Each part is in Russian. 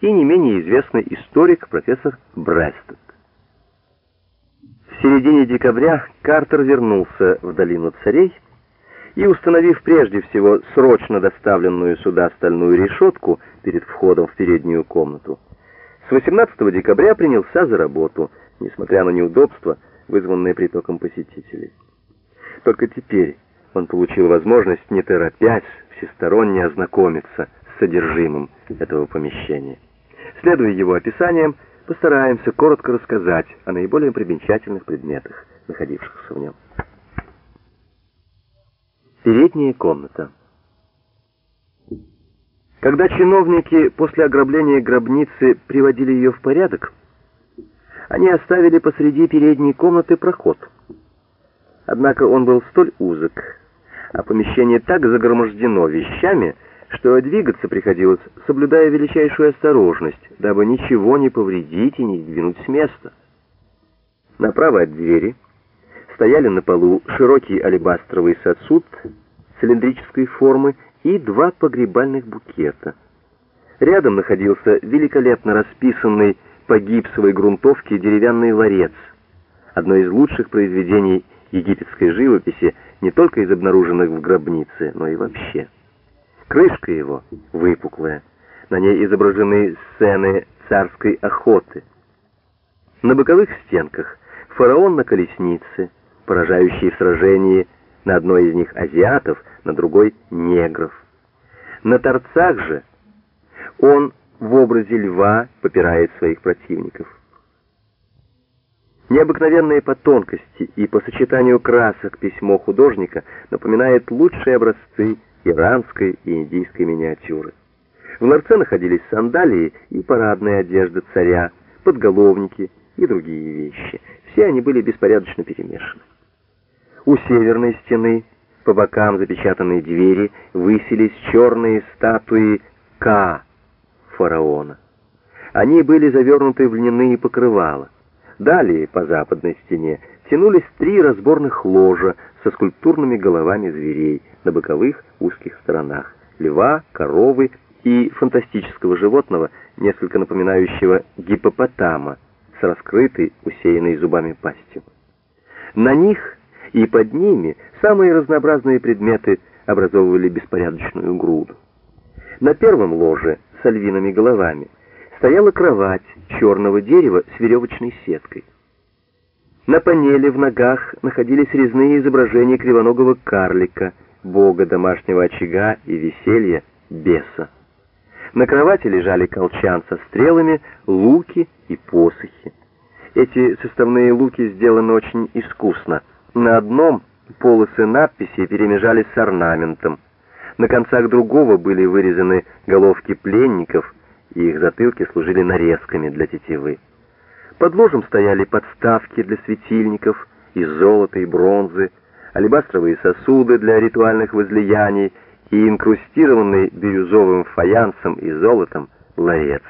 и не менее известный историк профессор Брестед. В середине декабря Картер вернулся в долину царей и, установив прежде всего срочно доставленную сюда стальную решетку перед входом в переднюю комнату, с 18 декабря принялся за работу, несмотря на неудобства, вызванные притоком посетителей. Только теперь он получил возможность, не торопясь, всесторонне ознакомиться с содержимым этого помещения. Следуя его описаниям, постараемся коротко рассказать о наиболее примечательных предметах, находившихся в нем. Передняя комната. Когда чиновники после ограбления гробницы приводили ее в порядок, они оставили посреди передней комнаты проход. Однако он был столь узок, а помещение так загромождено вещами, что двигаться приходилось, соблюдая величайшую осторожность, дабы ничего не повредить и не сдвинуть с места. Направо от двери стояли на полу широкий алебастровый сосуд цилиндрической формы и два погребальных букета. Рядом находился великолепно расписанный по гипсовой грунтовке деревянный ларец, одно из лучших произведений египетской живописи, не только из обнаруженных в гробнице, но и вообще. Крышка его выпуклая, на ней изображены сцены царской охоты. На боковых стенках фараон на колеснице, поражающий в сражении на одной из них азиатов, на другой негров. На торцах же он в образе льва попирает своих противников. Необыкновенное по тонкости и по сочетанию красок письмо художника напоминает лучшие образцы иранской и индийской миниатюры. В ларце находились сандалии и парадная одежда царя, подголовники и другие вещи. Все они были беспорядочно перемешаны. У северной стены, по бокам запечатанной двери, высились черные статуи Ка, фараона. Они были завернуты в льняные покрывала. Далее, по западной стене, тянулись три разборных ложа со скульптурными головами зверей на боковых узких сторонах — льва, коровы и фантастического животного, несколько напоминающего гипопотама, с раскрытой, усеянной зубами пастью. На них и под ними самые разнообразные предметы образовывали беспорядочную груду. На первом ложе с львиными головами — стояла кровать черного дерева с веревочной сеткой. На панели в ногах находились резные изображения кривоногого карлика, бога домашнего очага и веселья, беса. На кровати лежали колчан со стрелами, луки и посохи. Эти составные луки сделаны очень искусно. На одном полосы надписи перемежались с орнаментом. На концах другого были вырезаны головки пленников, и их затылки служили нарезками для тетивы. Под ложем стояли подставки для светильников из золота и бронзы, алебастровые сосуды для ритуальных возлияний и инкрустированный бирюзовым фаянсом и золотом ларец.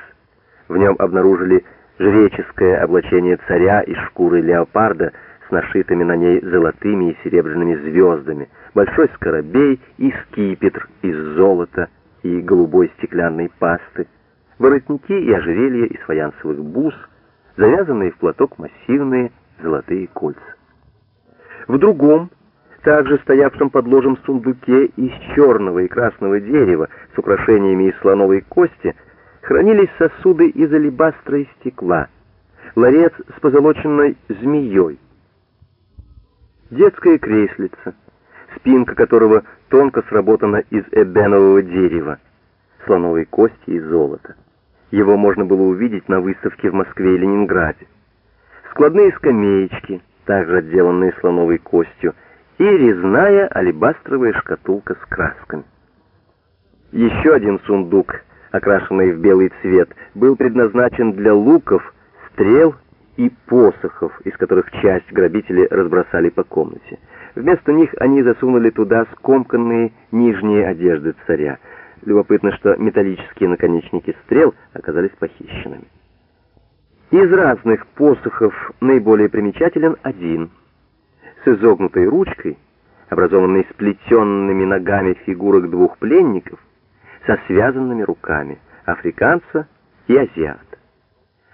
В нем обнаружили жреческое облачение царя из шкуры леопарда с нашитыми на ней золотыми и серебряными звездами, большой скоробей и скипетр из золота и голубой стеклянной пасты, воротники и ожерелья из фаянсовых бус, завязанные в платок массивные золотые кольца. В другом, также стоявшем под ложем сундуке из черного и красного дерева с украшениями из слоновой кости, хранились сосуды из алебастра и стекла, ларец с позолоченной змеей, детское креслице, спинка которого тонко сработана из эбенового дерева, слоновой кости и золота. Его можно было увидеть на выставке в Москве и Ленинграде. Складные скамеечки, также отделанные слоновой костью, и резная алебастровая шкатулка с красками. Еще один сундук, окрашенный в белый цвет, был предназначен для луков, стрел и посохов, из которых часть грабители разбросали по комнате. Вместо них они засунули туда скомканные нижние одежды царя — Любопытно, что металлические наконечники стрел оказались похищенными. Из разных посохов наиболее примечателен один, с изогнутой ручкой, образованной сплетенными ногами фигурок двух пленников, со связанными руками, африканца и азиат.